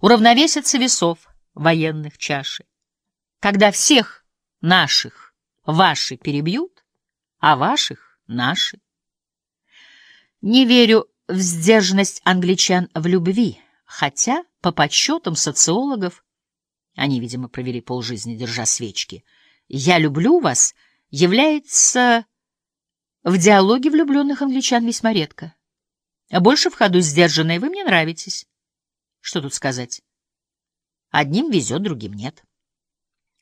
уравновесятся весов военных чаши. Когда всех наших ваши перебьют, а ваших наши. Не верю в сдержанность англичан в любви, хотя, по подсчетам социологов, они, видимо, провели полжизни, держа свечки, «Я люблю вас» является в диалоге влюбленных англичан весьма редко. Больше в ходу сдержанное «Вы мне нравитесь». Что тут сказать? Одним везет, другим нет.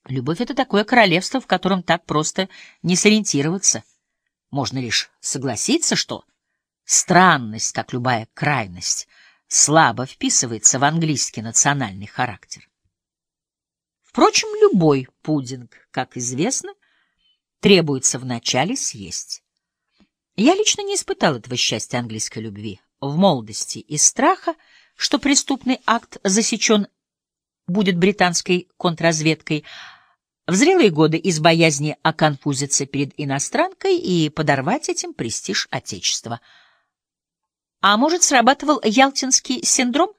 Любовь — это такое королевство, в котором так просто не сориентироваться. Можно лишь согласиться, что странность, как любая крайность, слабо вписывается в английский национальный характер. Впрочем, любой пудинг, как известно, требуется вначале съесть. Я лично не испытал этого счастья английской любви. В молодости из страха, что преступный акт засечен будет британской контрразведкой, в зрелые годы из боязни оконфузиться перед иностранкой и подорвать этим престиж Отечества. А может, срабатывал ялтинский синдром?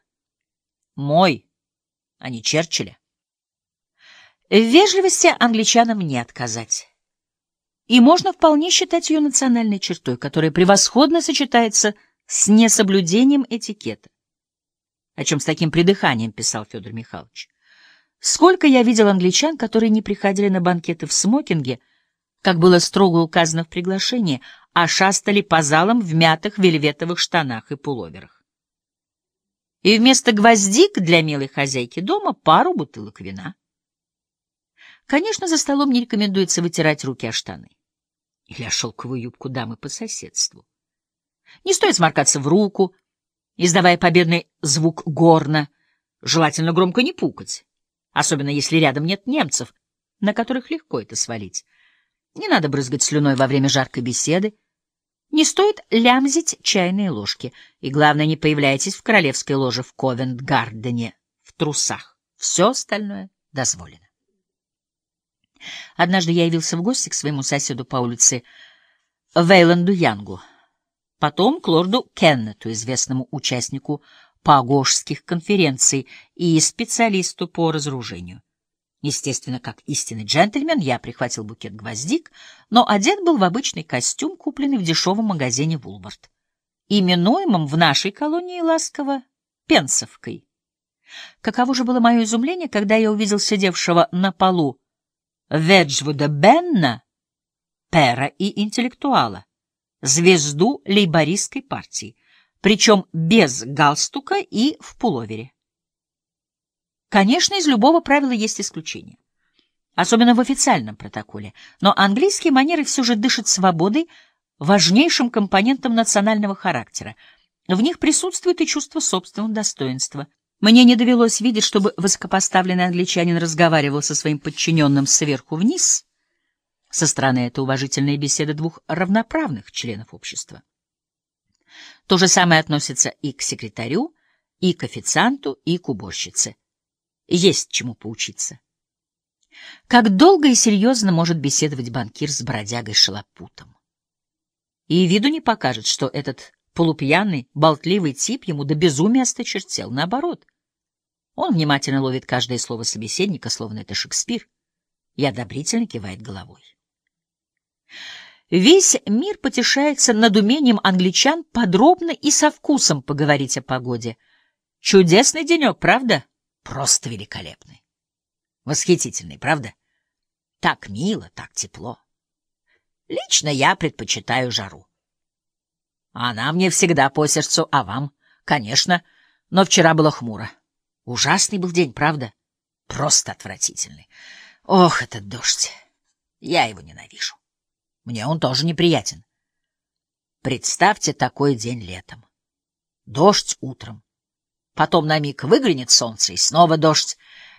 Мой, а не Черчилля. В вежливости англичанам не отказать. И можно вполне считать ее национальной чертой, которая превосходно сочетается с несоблюдением этикета. О чем с таким придыханием писал Федор Михайлович. Сколько я видел англичан, которые не приходили на банкеты в смокинге, как было строго указано в приглашении, а шастали по залам в мятых вельветовых штанах и пуловерах. И вместо гвоздик для милой хозяйки дома пару бутылок вина. Конечно, за столом не рекомендуется вытирать руки о штаны или о шелковую юбку дамы по соседству. Не стоит сморкаться в руку, издавая победный звук горна, желательно громко не пукать, особенно если рядом нет немцев, на которых легко это свалить. Не надо брызгать слюной во время жаркой беседы, не стоит лямзить чайные ложки, и, главное, не появляйтесь в королевской ложе в Ковент-Гардене в трусах. Все остальное дозволено. Однажды я явился в гости к своему соседу по улице Вейланду Янгу, потом к лорду Кеннету, известному участнику пагошских конференций и специалисту по разоружению. Естественно, как истинный джентльмен, я прихватил букет гвоздик, но одет был в обычный костюм, купленный в дешевом магазине «Вулвард», именуемом в нашей колонии ласково «Пенсовкой». Каково же было мое изумление, когда я увидел сидевшего на полу Веджвуда Бенна, пера и интеллектуала, звезду лейбористской партии, причем без галстука и в пуловере. Конечно, из любого правила есть исключение, особенно в официальном протоколе, но английские манеры все же дышат свободой, важнейшим компонентом национального характера. В них присутствует и чувство собственного достоинства, мне не довелось видеть, чтобы высокопоставленный англичанин разговаривал со своим подчиненным сверху вниз. Со стороны это уважительная беседа двух равноправных членов общества. То же самое относится и к секретарю, и к официанту, и к уборщице. Есть чему поучиться. Как долго и серьезно может беседовать банкир с бродягой-шалопутом? И виду не покажет, что этот Полупьяный, болтливый тип ему до безумия осточертел. Наоборот, он внимательно ловит каждое слово собеседника, словно это Шекспир, и одобрительно кивает головой. Весь мир потешается над умением англичан подробно и со вкусом поговорить о погоде. Чудесный денек, правда? Просто великолепный. Восхитительный, правда? Так мило, так тепло. Лично я предпочитаю жару. Она мне всегда по сердцу, а вам? Конечно, но вчера было хмуро. Ужасный был день, правда? Просто отвратительный. Ох, этот дождь! Я его ненавижу. Мне он тоже неприятен. Представьте такой день летом. Дождь утром. Потом на миг выглянет солнце, и снова дождь.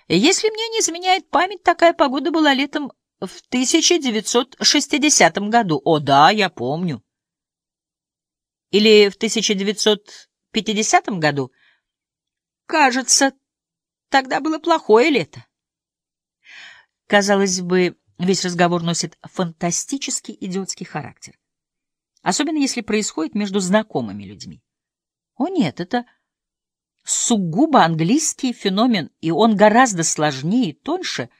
Если мне не изменяет память, такая погода была летом в 1960 году. О, да, я помню. Или в 1950 году? Кажется, тогда было плохое лето. Казалось бы, весь разговор носит фантастический идиотский характер. Особенно если происходит между знакомыми людьми. О нет, это сугубо английский феномен, и он гораздо сложнее и тоньше —